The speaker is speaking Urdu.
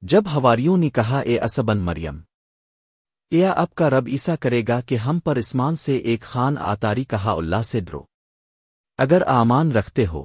جب ہواریوں نے کہا، اے اسبن مریم ایا اب کا رب عیسا کرے گا کہ ہم پر اسمان سے ایک خان آتاری کہا، اللہ سے ڈرو۔ اگر آمان رکھتے ہو